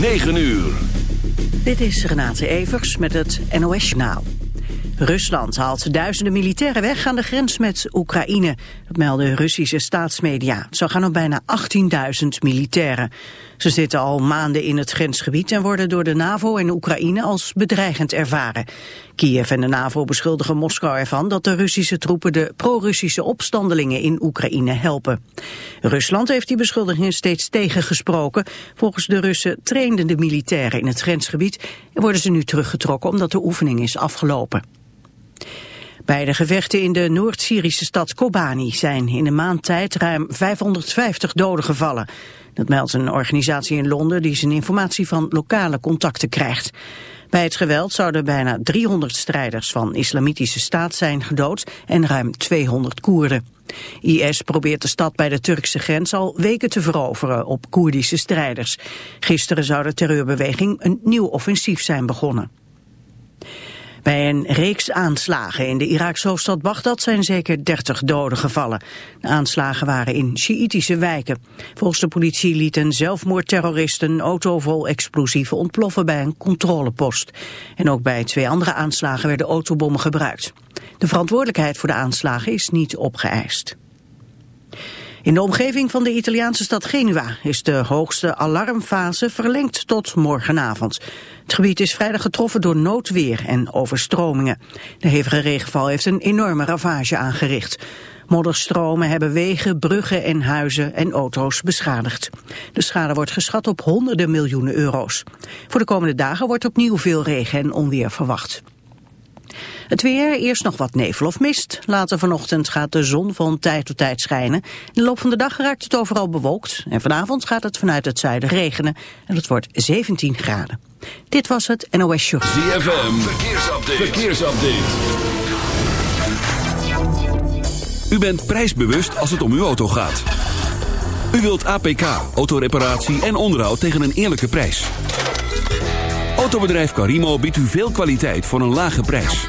9 uur. Dit is Renate Evers met het NOS Journaal. Rusland haalt duizenden militairen weg aan de grens met Oekraïne. Dat melden Russische staatsmedia. Het zou gaan om bijna 18.000 militairen. Ze zitten al maanden in het grensgebied en worden door de NAVO en Oekraïne als bedreigend ervaren. Kiev en de NAVO beschuldigen Moskou ervan dat de Russische troepen de pro-Russische opstandelingen in Oekraïne helpen. Rusland heeft die beschuldigingen steeds tegengesproken. Volgens de Russen trainden de militairen in het grensgebied en worden ze nu teruggetrokken omdat de oefening is afgelopen. Bij de gevechten in de Noord-Syrische stad Kobani zijn in een maand tijd ruim 550 doden gevallen. Dat meldt een organisatie in Londen die zijn informatie van lokale contacten krijgt. Bij het geweld zouden bijna 300 strijders van islamitische staat zijn gedood en ruim 200 Koerden. IS probeert de stad bij de Turkse grens al weken te veroveren op Koerdische strijders. Gisteren zou de terreurbeweging een nieuw offensief zijn begonnen. Bij een reeks aanslagen in de Iraakse hoofdstad Bagdad zijn zeker 30 doden gevallen. De aanslagen waren in Sjiïtische wijken. Volgens de politie liet een zelfmoordterrorist een auto vol explosieven ontploffen bij een controlepost. En ook bij twee andere aanslagen werden autobommen gebruikt. De verantwoordelijkheid voor de aanslagen is niet opgeëist. In de omgeving van de Italiaanse stad Genua is de hoogste alarmfase verlengd tot morgenavond. Het gebied is vrijdag getroffen door noodweer en overstromingen. De hevige regenval heeft een enorme ravage aangericht. Modderstromen hebben wegen, bruggen en huizen en auto's beschadigd. De schade wordt geschat op honderden miljoenen euro's. Voor de komende dagen wordt opnieuw veel regen en onweer verwacht. Het weer, eerst nog wat nevel of mist. Later vanochtend gaat de zon van tijd tot tijd schijnen. In de loop van de dag raakt het overal bewolkt. En vanavond gaat het vanuit het zuiden regenen. En het wordt 17 graden. Dit was het NOS Show. ZFM, verkeersupdate. verkeersupdate. U bent prijsbewust als het om uw auto gaat. U wilt APK, autoreparatie en onderhoud tegen een eerlijke prijs. Autobedrijf Carimo biedt u veel kwaliteit voor een lage prijs.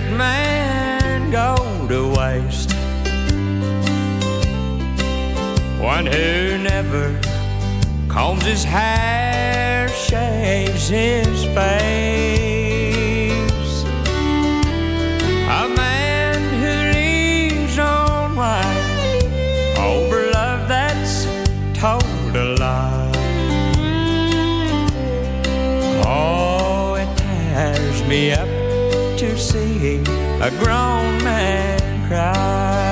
Good man go to waste. One who never combs his hair, shaves his face. A man who leaves on right over love that's told a lie. Oh, it tears me up see a grown man cry.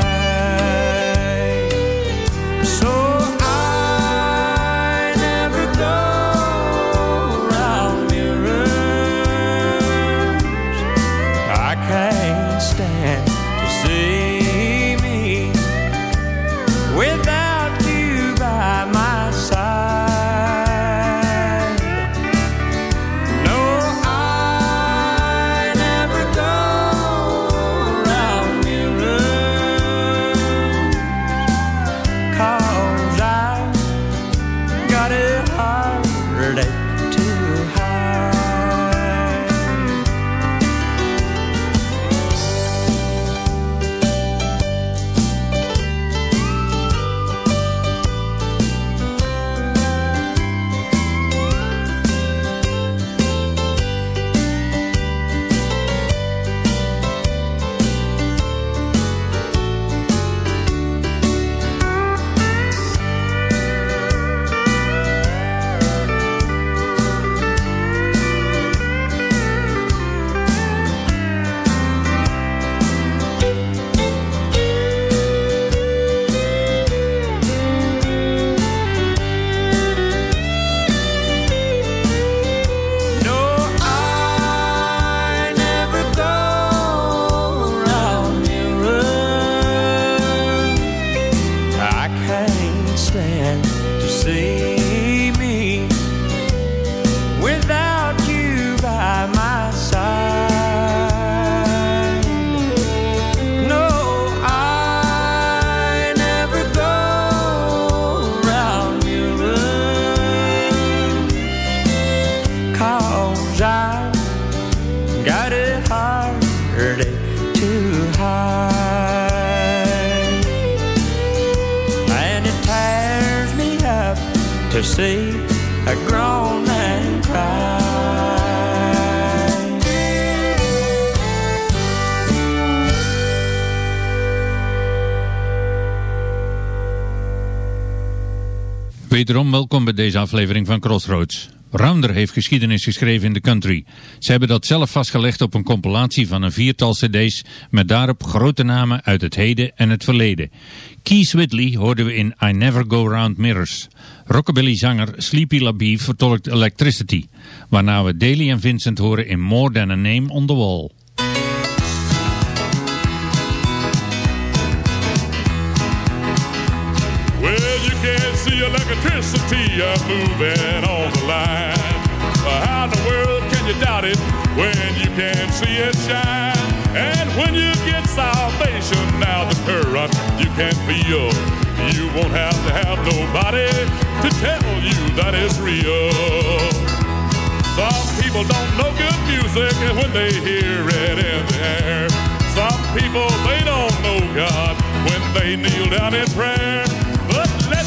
Deze aflevering van Crossroads. Rounder heeft geschiedenis geschreven in de country. Ze hebben dat zelf vastgelegd op een compilatie van een viertal cd's... met daarop grote namen uit het heden en het verleden. Keith Whitley hoorden we in I Never Go Round Mirrors. Rockabilly-zanger Sleepy LaBeef vertolkt Electricity... waarna we Daly en Vincent horen in More Than a Name on the Wall. Electricity uh, moving on the line. Uh, how in the world can you doubt it when you can see it shine? And when you get salvation, now the current you can feel. You won't have to have nobody to tell you that it's real. Some people don't know good music when they hear it in the air. Some people, they don't know God when they kneel down in prayer.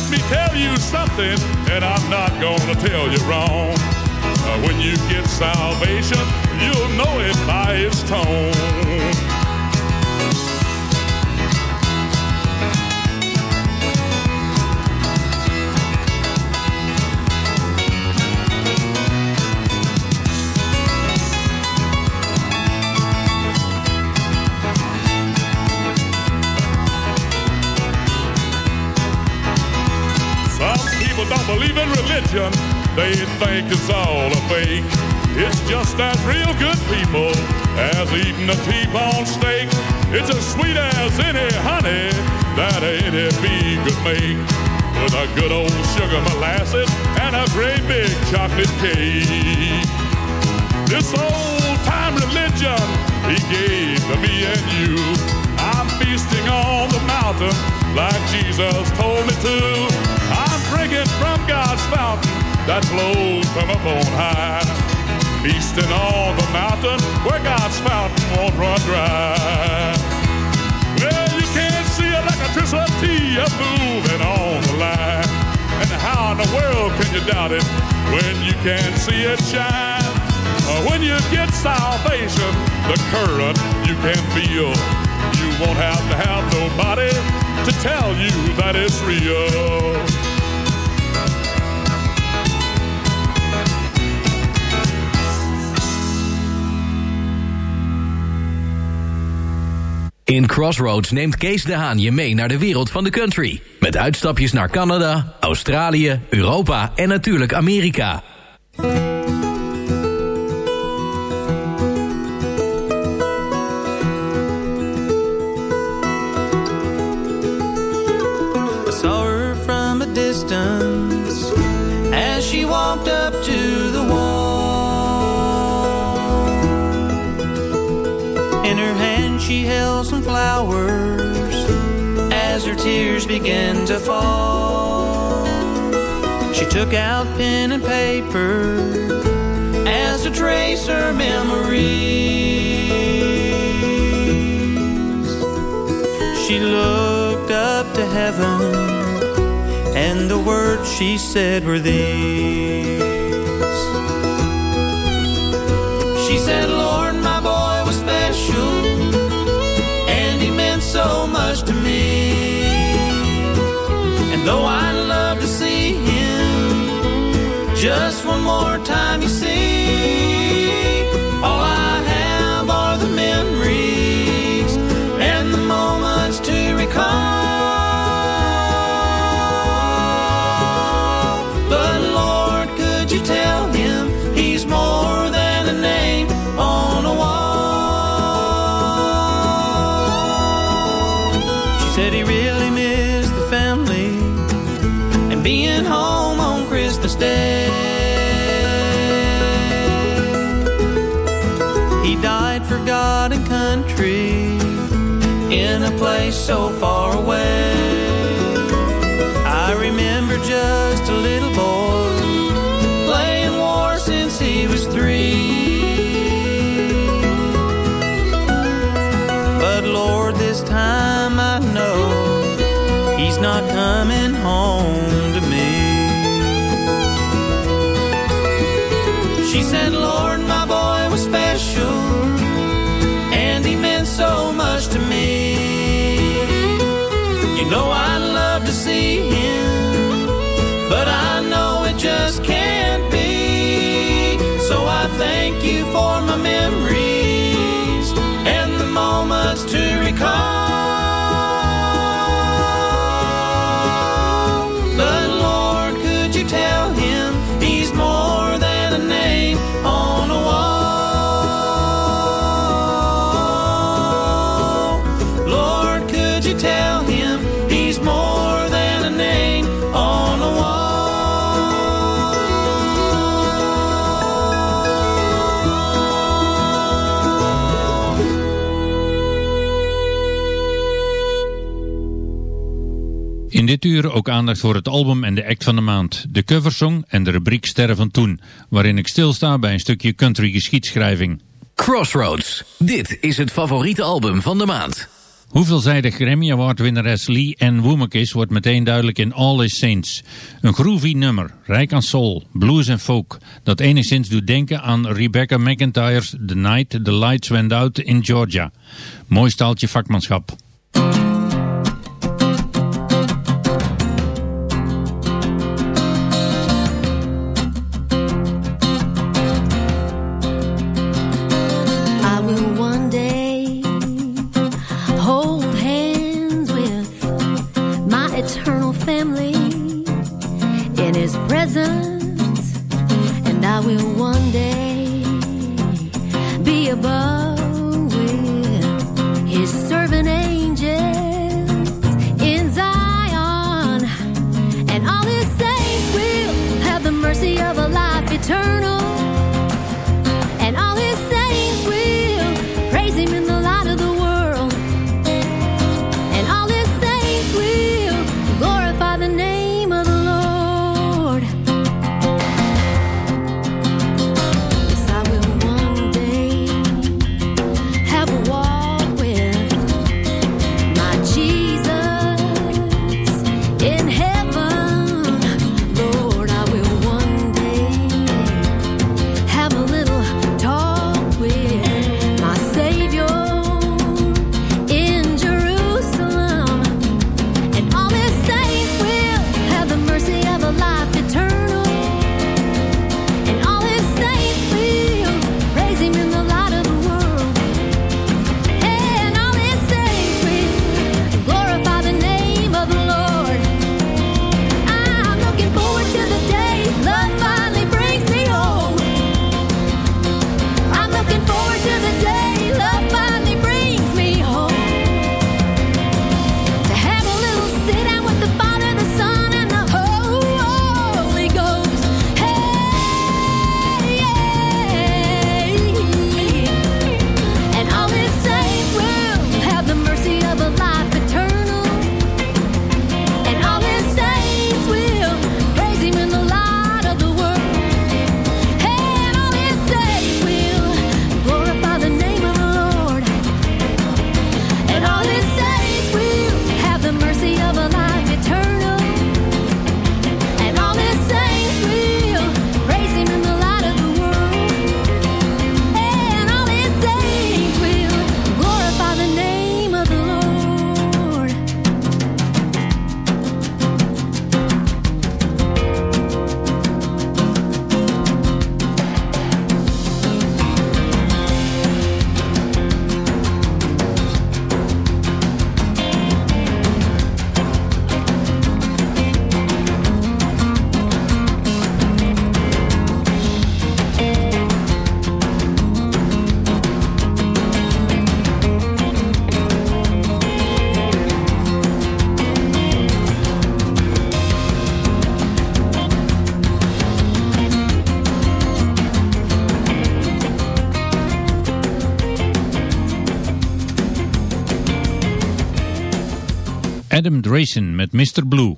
Me tell you something, and I'm not gonna tell you wrong. Uh, when you get salvation, you'll know it by its tone. They think it's all a fake. It's just as real good people as eating a T-bone steak. It's as sweet as any honey that any bee could make. With a good old sugar molasses and a great big chocolate cake. This old time religion he gave to me and you. I'm feasting on the mountain like Jesus told me to. I'm drinking from God's fountain that flows from up on high. Feasting on the mountain where God's fountain won't run dry. Well, you can't see electricity moving on the line. And how in the world can you doubt it when you can't see it shine? When you get salvation, the current you can feel. You won't have to have nobody to tell you that it's real. In Crossroads neemt Kees de Haan je mee naar de wereld van de country. Met uitstapjes naar Canada, Australië, Europa en natuurlijk Amerika. I saw from a distance as she walked up to she held some flowers as her tears began to fall. She took out pen and paper as to trace her memories. She looked up to heaven, and the words she said were these. She said, Lord, so much to me. And though I'd love to see him just one more time, you see, so far away. In dit uur ook aandacht voor het album en de act van de maand, de coversong en de rubriek Sterren van Toen, waarin ik stilsta bij een stukje country geschiedschrijving. Crossroads. Dit is het favoriete album van de maand. Hoeveelzijdig Grammy Award winnares Lee Ann Womack is, wordt meteen duidelijk in All Is Saints. Een groovy nummer, rijk aan soul, blues en folk, dat enigszins doet denken aan Rebecca McIntyre's The Night the Lights Went Out in Georgia. Mooi staaltje vakmanschap. Drayson met Mr. Blue.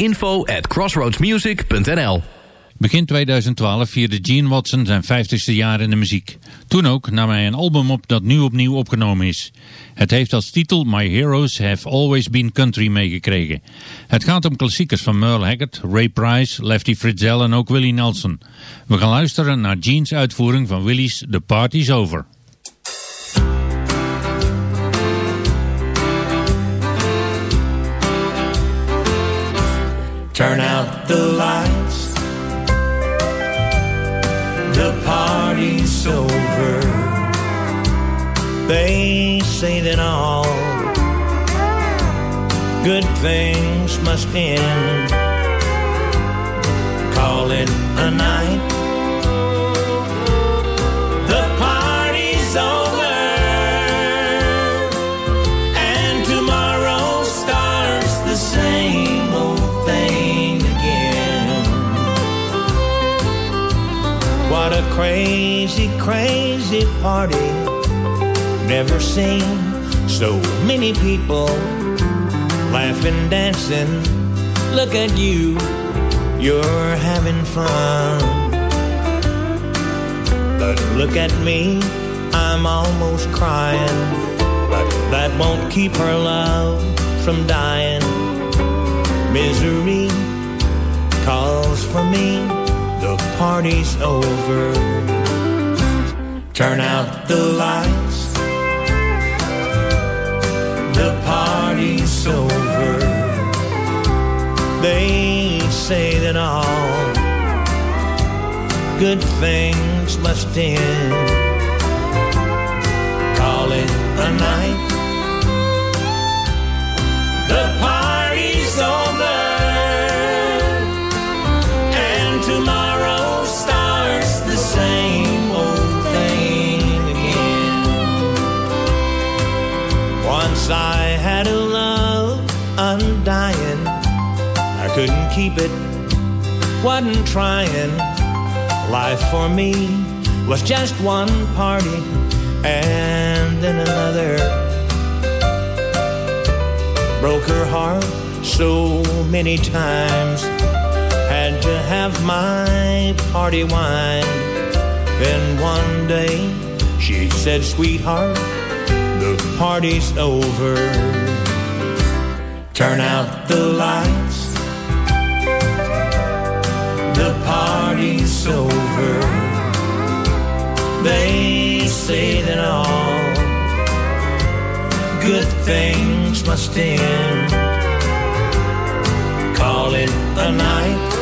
Info at crossroadsmusic.nl Begin 2012 vierde Gene Watson zijn 50ste jaar in de muziek. Toen ook nam hij een album op dat nu opnieuw opgenomen is. Het heeft als titel My Heroes Have Always Been Country meegekregen. Het gaat om klassiekers van Merle Haggard, Ray Price, Lefty Fritzell en ook Willie Nelson. We gaan luisteren naar Gene's uitvoering van Willie's The Party's Over. Turn out the lights. The party's over. They say that all good things must end. Call it a night. Crazy, party. Never seen so many people laughing, dancing. Look at you, you're having fun. But look at me, I'm almost crying. But that won't keep her love from dying. Misery calls for me, the party's over. Turn out the lights. The party's over. They say that all good things must end. Call it a night. Keep it, wasn't trying. Life for me was just one party and then another. Broke her heart so many times. Had to have my party wine. Then one day she said, Sweetheart, the party's over. Turn out the lights. Party's over. They say that all good things must end. Call it a night.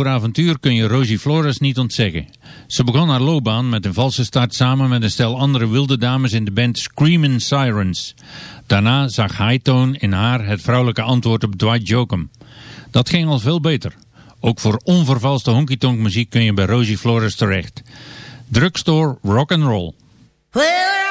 Voor avontuur kun je Rosie Flores niet ontzeggen. Ze begon haar loopbaan met een valse start samen met een stel andere wilde dames in de band Screamin' Sirens. Daarna zag Hightone in haar het vrouwelijke antwoord op Dwight Jokum. Dat ging al veel beter. Ook voor onvervalste honky-tonk muziek kun je bij Rosie Flores terecht. Drugstore Rock and Roll. Well,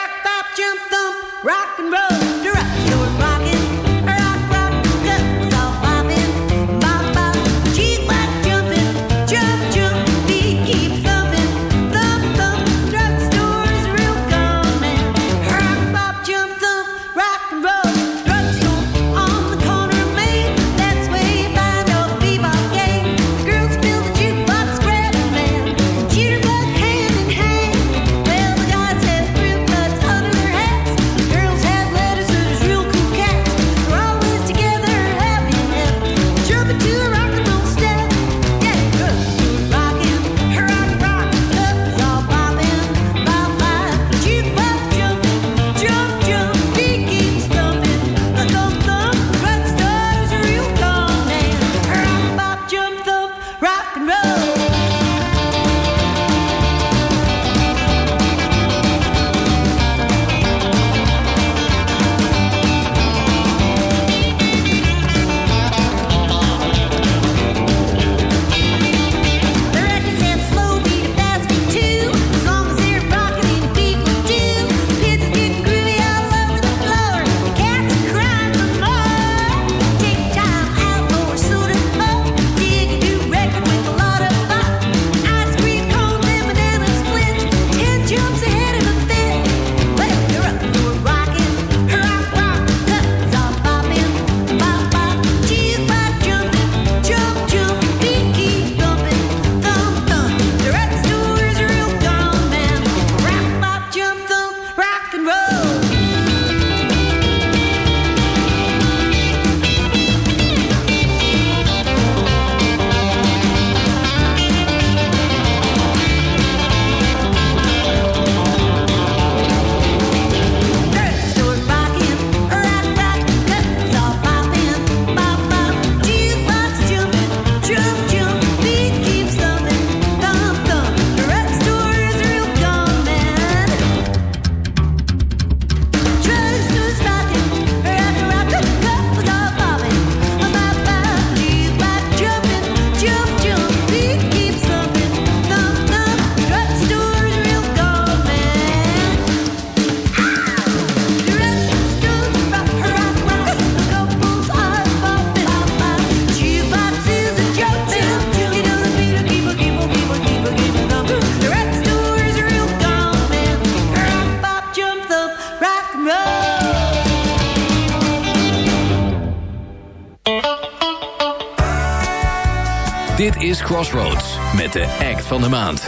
van de maand.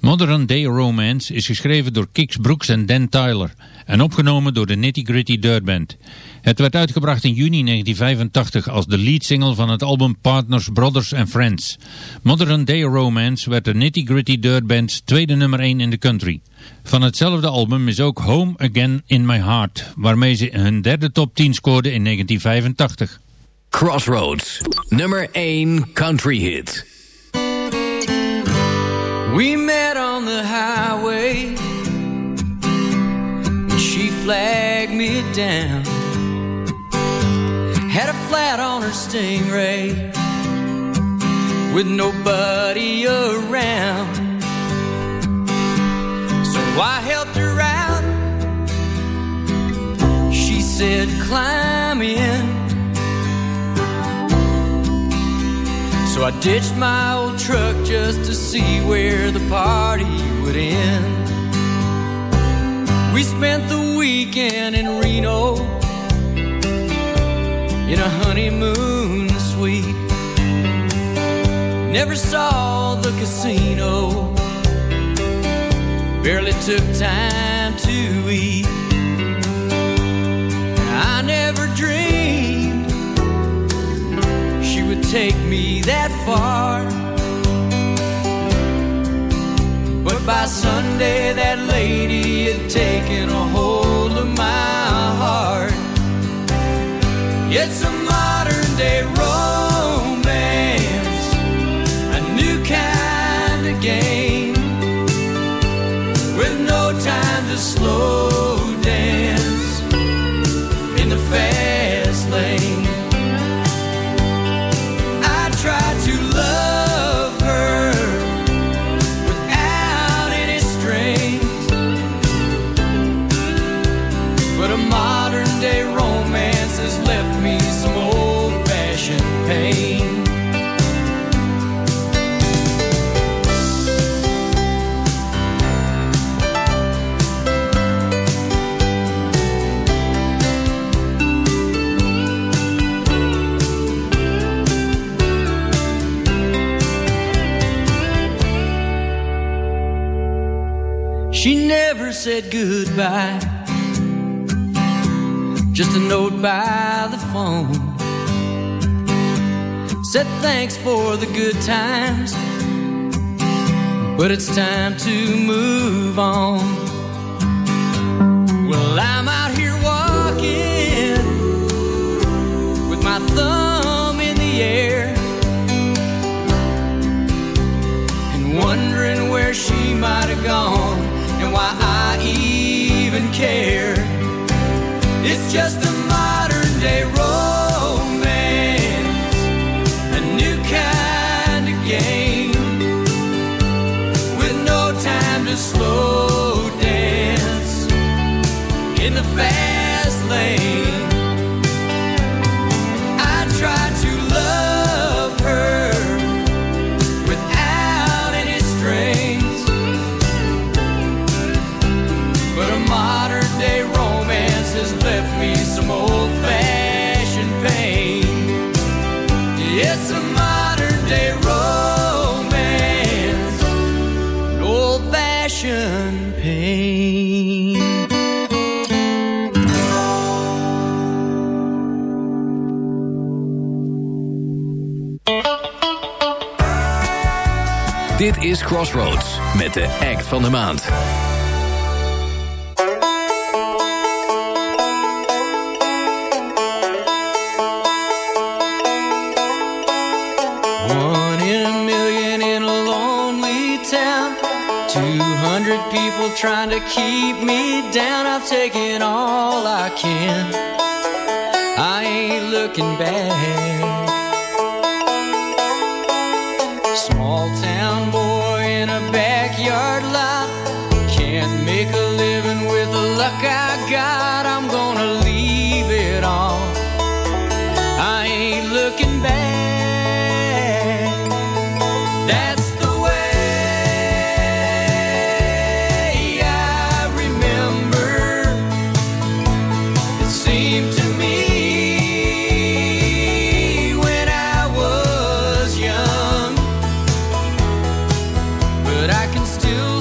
Modern Day Romance is geschreven door Kix Brooks en Dan Tyler en opgenomen door de Nitty Gritty Dirt Band. Het werd uitgebracht in juni 1985 als de leadsingle van het album Partners, Brothers and Friends. Modern Day Romance werd de Nitty Gritty Dirt Band's tweede nummer 1 in de country. Van hetzelfde album is ook Home Again in My Heart, waarmee ze hun derde top 10 scoorden in 1985. Crossroads, nummer 1 country hit. We met on the highway. and She flagged me down. Had a flat on her stingray with nobody around. So I helped her out. She said, climb in. So I ditched my old truck just to see where the party would end. We spent the weekend in Reno in a honeymoon suite. Never saw the casino, barely took time to eat. I never dreamed take me that far. But by Sunday, that lady had taken a hold of my heart. It's a modern day romance, a new kind of game, with no time to slow dance in the fast said goodbye. Just a note by the phone. Said thanks for the good times. But it's time to move on. Well, I'm out here walking with my thumb in the air and wondering where she might have gone and why I just a modern day romance, a new kind of game with no time to slow dance. In the fast Crossroads met de act van de maand. One in a million in a lonely town. Two hundred people trying to keep me down. I've taken all I can. I ain't looking back. still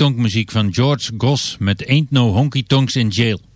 Honky-tonk muziek van George Goss met Ain't No Honky Tonks in Jail.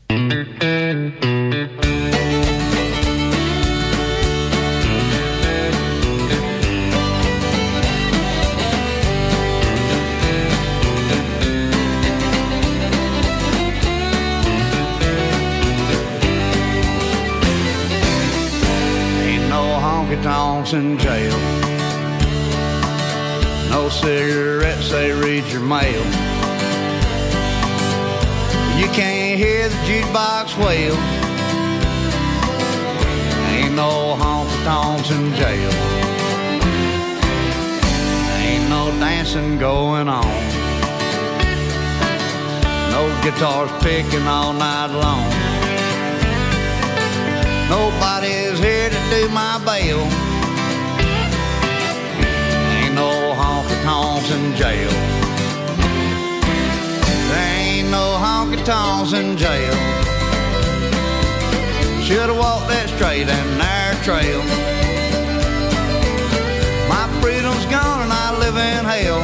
Straight and narrow trail. My freedom's gone and I live in hell.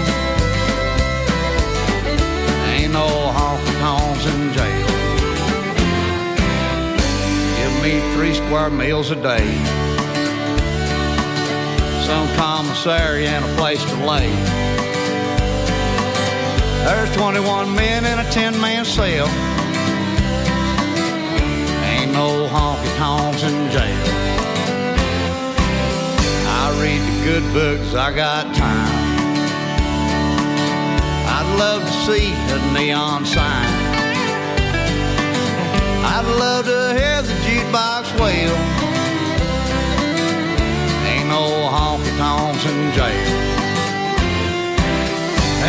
Ain't no honky tonks in jail. Give me three square meals a day. Some commissary and a place to lay. There's 21 men in a 10 man cell. No honky tonks in jail. I read the good books, I got time. I'd love to see a neon sign. I'd love to hear the jukebox wail. Ain't no honky tonks in jail.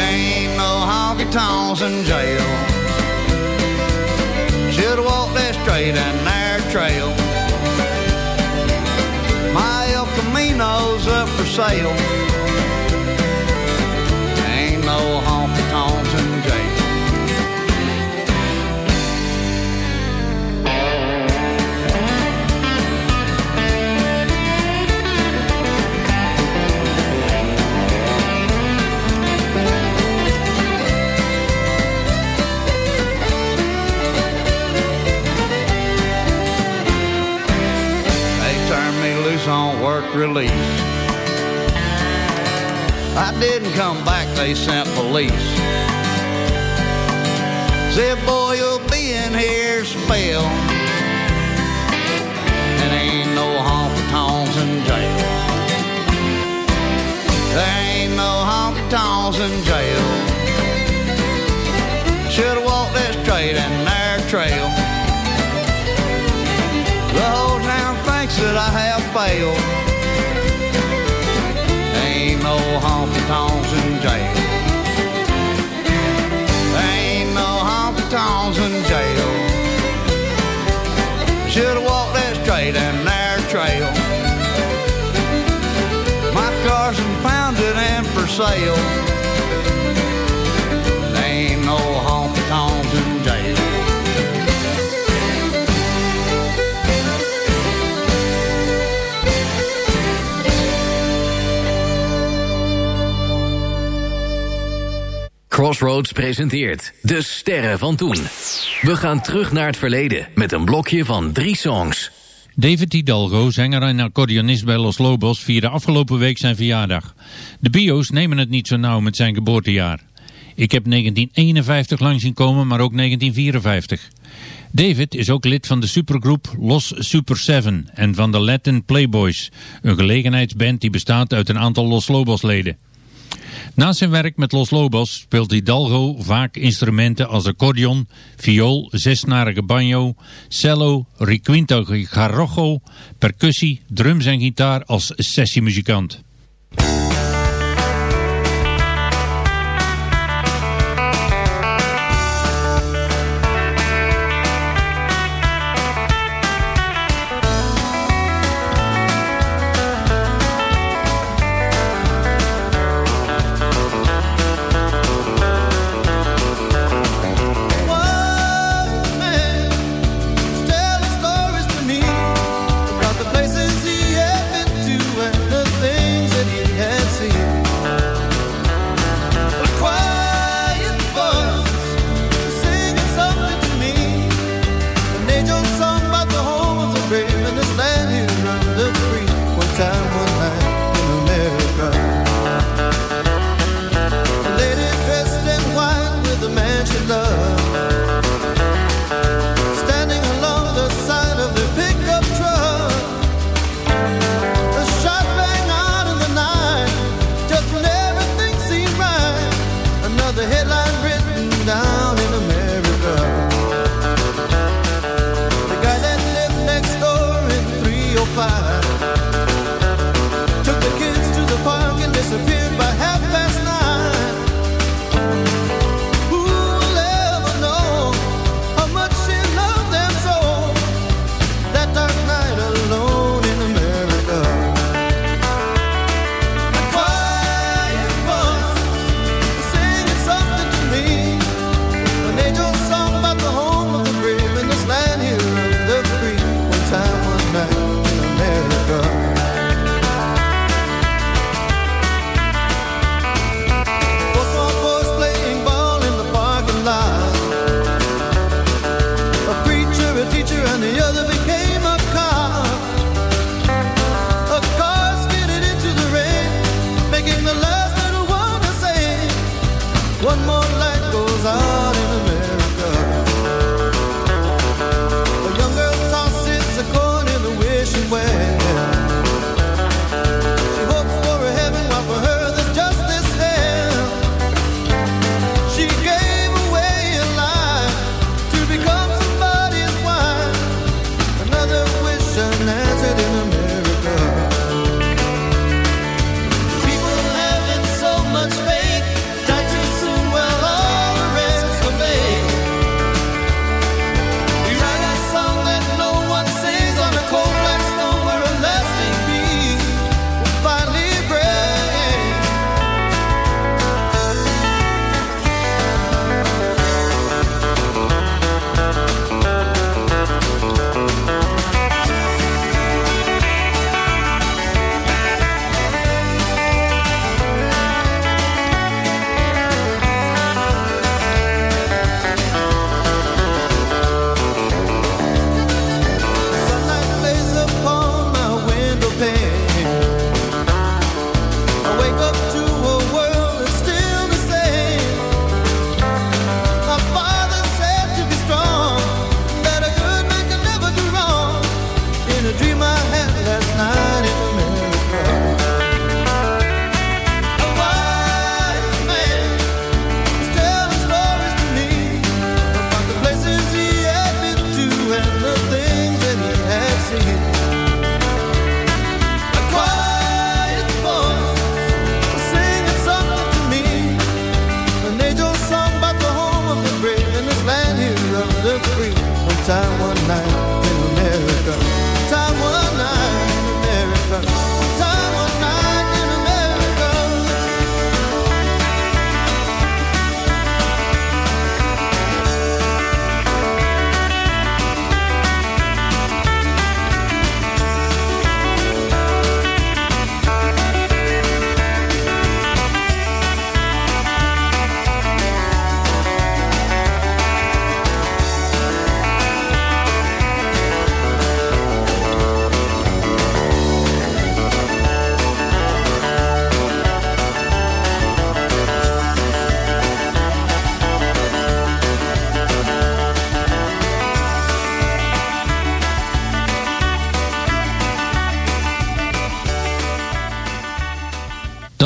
Ain't no honky tonks in jail. Should've walked that straight and trail. My El Camino's up for sale. Release. I didn't come back, they sent police. Said, boy, you'll be in here spell. And ain't no honky tonks in jail. There ain't no honky tonks in jail. Should've walked that straight and narrow trail. The whole town thinks that I have failed. Crossroads presenteert De Sterren van Toen. We gaan terug naar het verleden met een blokje van drie songs. David Hidalgo, zanger en accordeonist bij Los Lobos, vierde afgelopen week zijn verjaardag. De bio's nemen het niet zo nauw met zijn geboortejaar. Ik heb 1951 lang zien komen, maar ook 1954. David is ook lid van de supergroep Los Super Seven en van de Latin Playboys, een gelegenheidsband die bestaat uit een aantal Los Lobos leden. Na zijn werk met Los Lobos speelt Hidalgo vaak instrumenten als accordeon, viool, zesnarige banjo, cello, requinto garrojo, percussie, drums en gitaar als sessiemuzikant.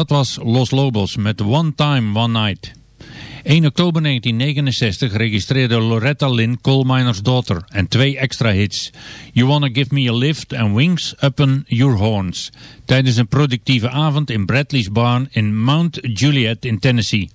Dat was Los Lobos met One Time, One Night. 1 oktober 1969 registreerde Loretta Lynn Coal Miner's Daughter en twee extra hits. You Wanna Give Me a Lift en Wings Upon Your Horns. Tijdens een productieve avond in Bradley's Barn in Mount Juliet in Tennessee.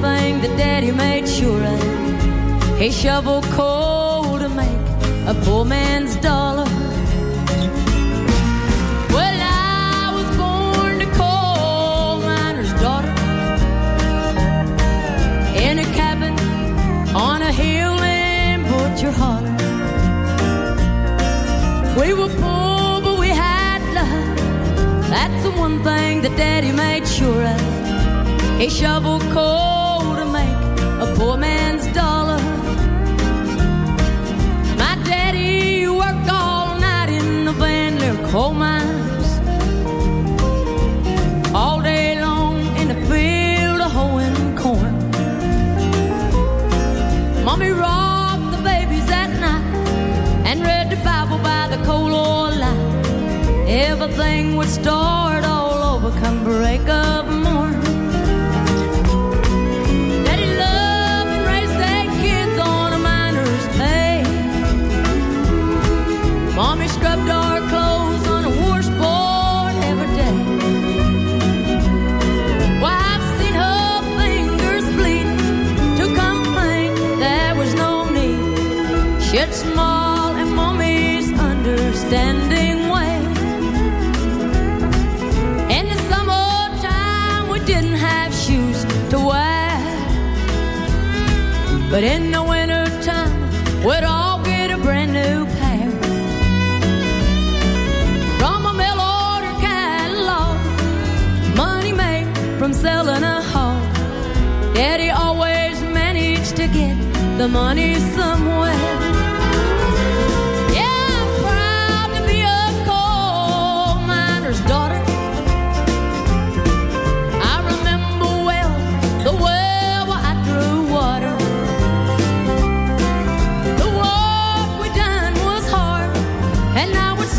Thing that Daddy made sure of. He shoveled coal to make a poor man's dollar. Well, I was born a coal miner's daughter in a cabin on a hill in Butcher Holler. We were poor, but we had love. That's the one thing that Daddy made sure of. He shoveled coal poor man's dollar. My daddy worked all night in the Van Lear coal mines. All day long in the field of hoeing corn. Mommy rocked the babies at night and read the Bible by the coal oil light. Everything would start all over come break of the money somewhere. Yeah, I'm proud to be a coal miner's daughter. I remember well the well where I drew water. The work we done was hard, and I would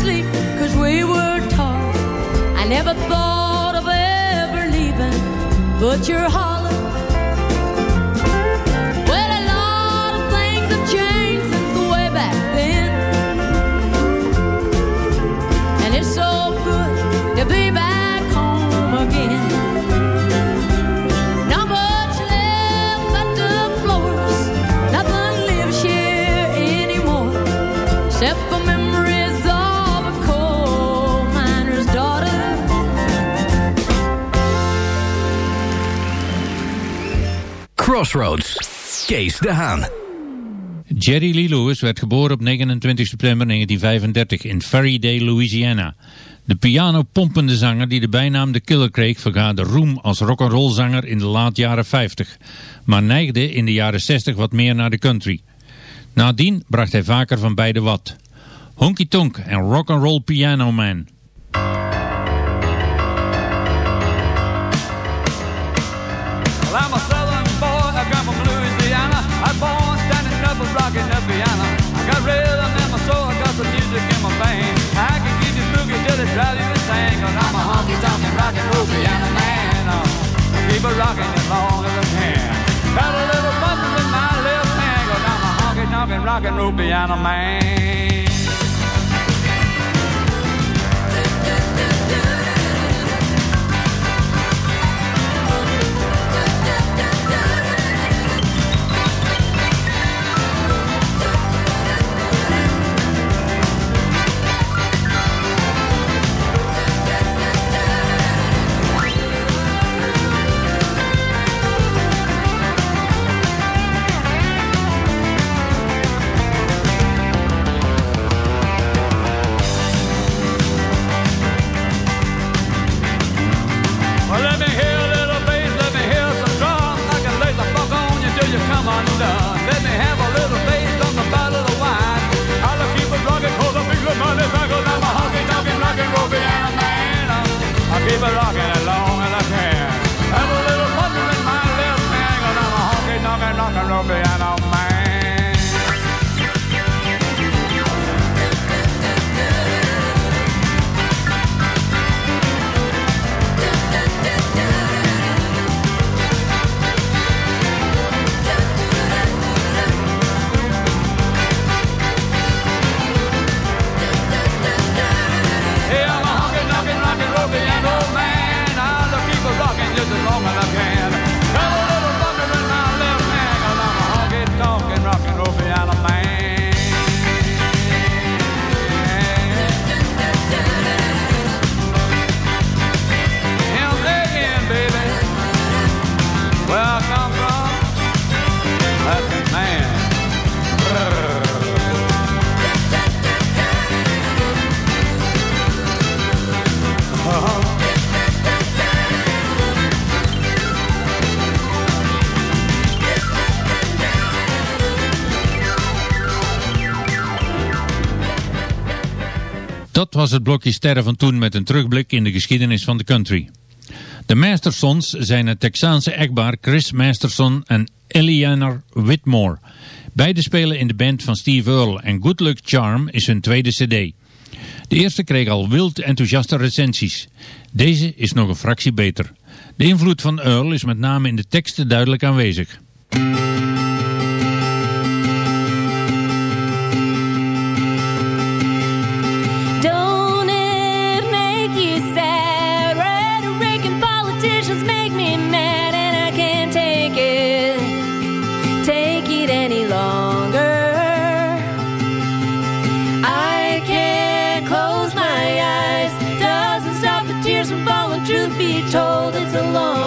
we were. I never thought of ever leaving, but you're hollow. Crossroads. Kees de Haan. Jerry Lee Lewis werd geboren op 29 september 1935 in Ferryday, Louisiana. De pianopompende zanger die de bijnaam de Killer kreeg vergaarde roem als rock'n'roll-zanger in de laat jaren 50, maar neigde in de jaren 60 wat meer naar de country. Nadien bracht hij vaker van beide wat. Honky Tonk en Rock'n'Roll Piano Man. And roll piano man. Uh, I keep it rocking as long as I can. Got a little bumper in my left hand. Cause I'm a honky tonk and rock and roll piano man. Let me have a little taste the bottle of wine. I'll keep it I the money's not I'm a honky-tonkin' roll man. I keep it rockin'. Het blokje sterren van toen met een terugblik in de geschiedenis van de country. De Mastersons zijn het Texaanse echtpaar Chris Masterson en Eleanor Whitmore. Beide spelen in de band van Steve Earle en Good Luck Charm is hun tweede cd. De eerste kreeg al wild enthousiaste recensies. Deze is nog een fractie beter. De invloed van Earle is met name in de teksten duidelijk aanwezig. Be told, it's a long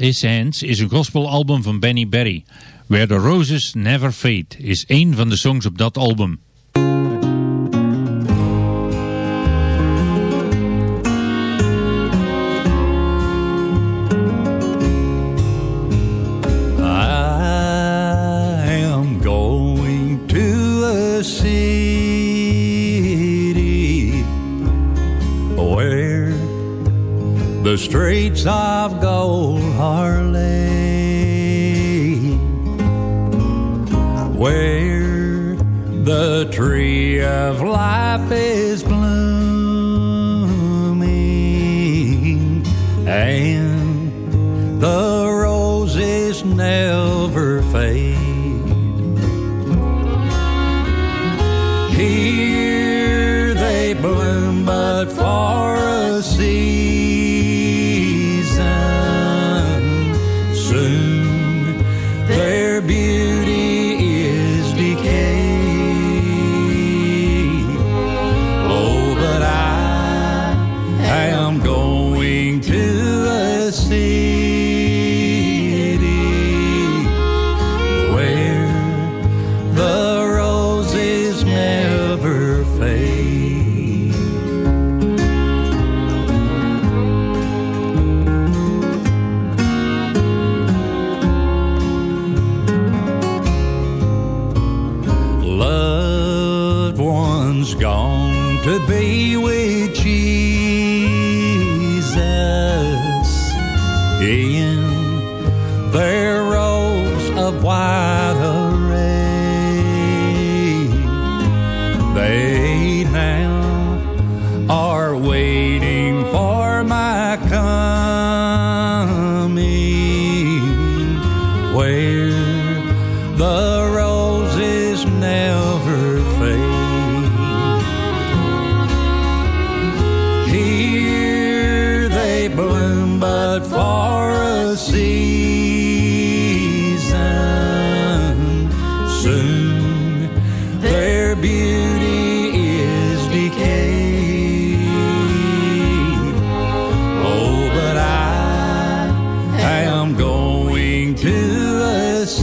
His Hands is een gospelalbum van Benny Berry. Where the Roses Never Fade is één van de songs op dat album. Of life is blooming, and the roses never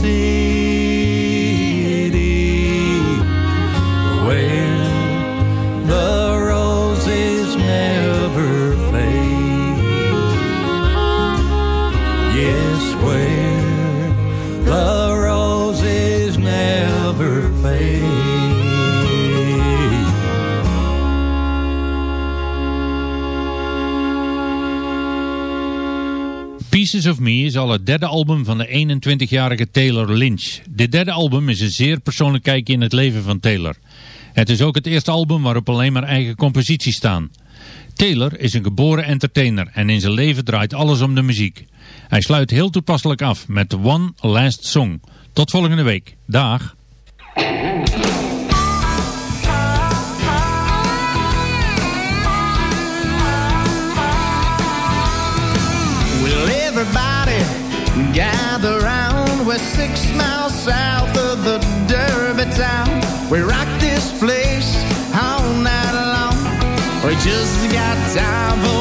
a het derde album van de 21-jarige Taylor Lynch. Dit derde album is een zeer persoonlijk kijkje in het leven van Taylor. Het is ook het eerste album waarop alleen maar eigen composities staan. Taylor is een geboren entertainer en in zijn leven draait alles om de muziek. Hij sluit heel toepasselijk af met One Last Song. Tot volgende week. Dag. Six miles south of the Derby town. We rock this place all night long. We just got time for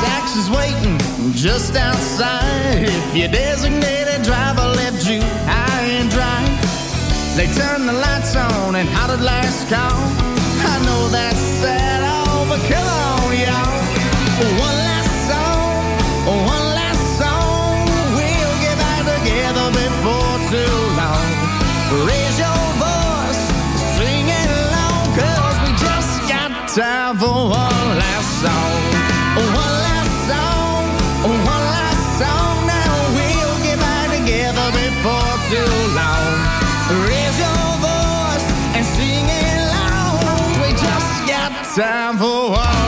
Taxi's waiting just outside. If your designated driver left you high and dry, They turned the lights on and how did last call? I know that's sad, oh, but come on, for one last song. One last song, one last song. Now we'll get back together before too long. Raise your voice and sing. We just got time for one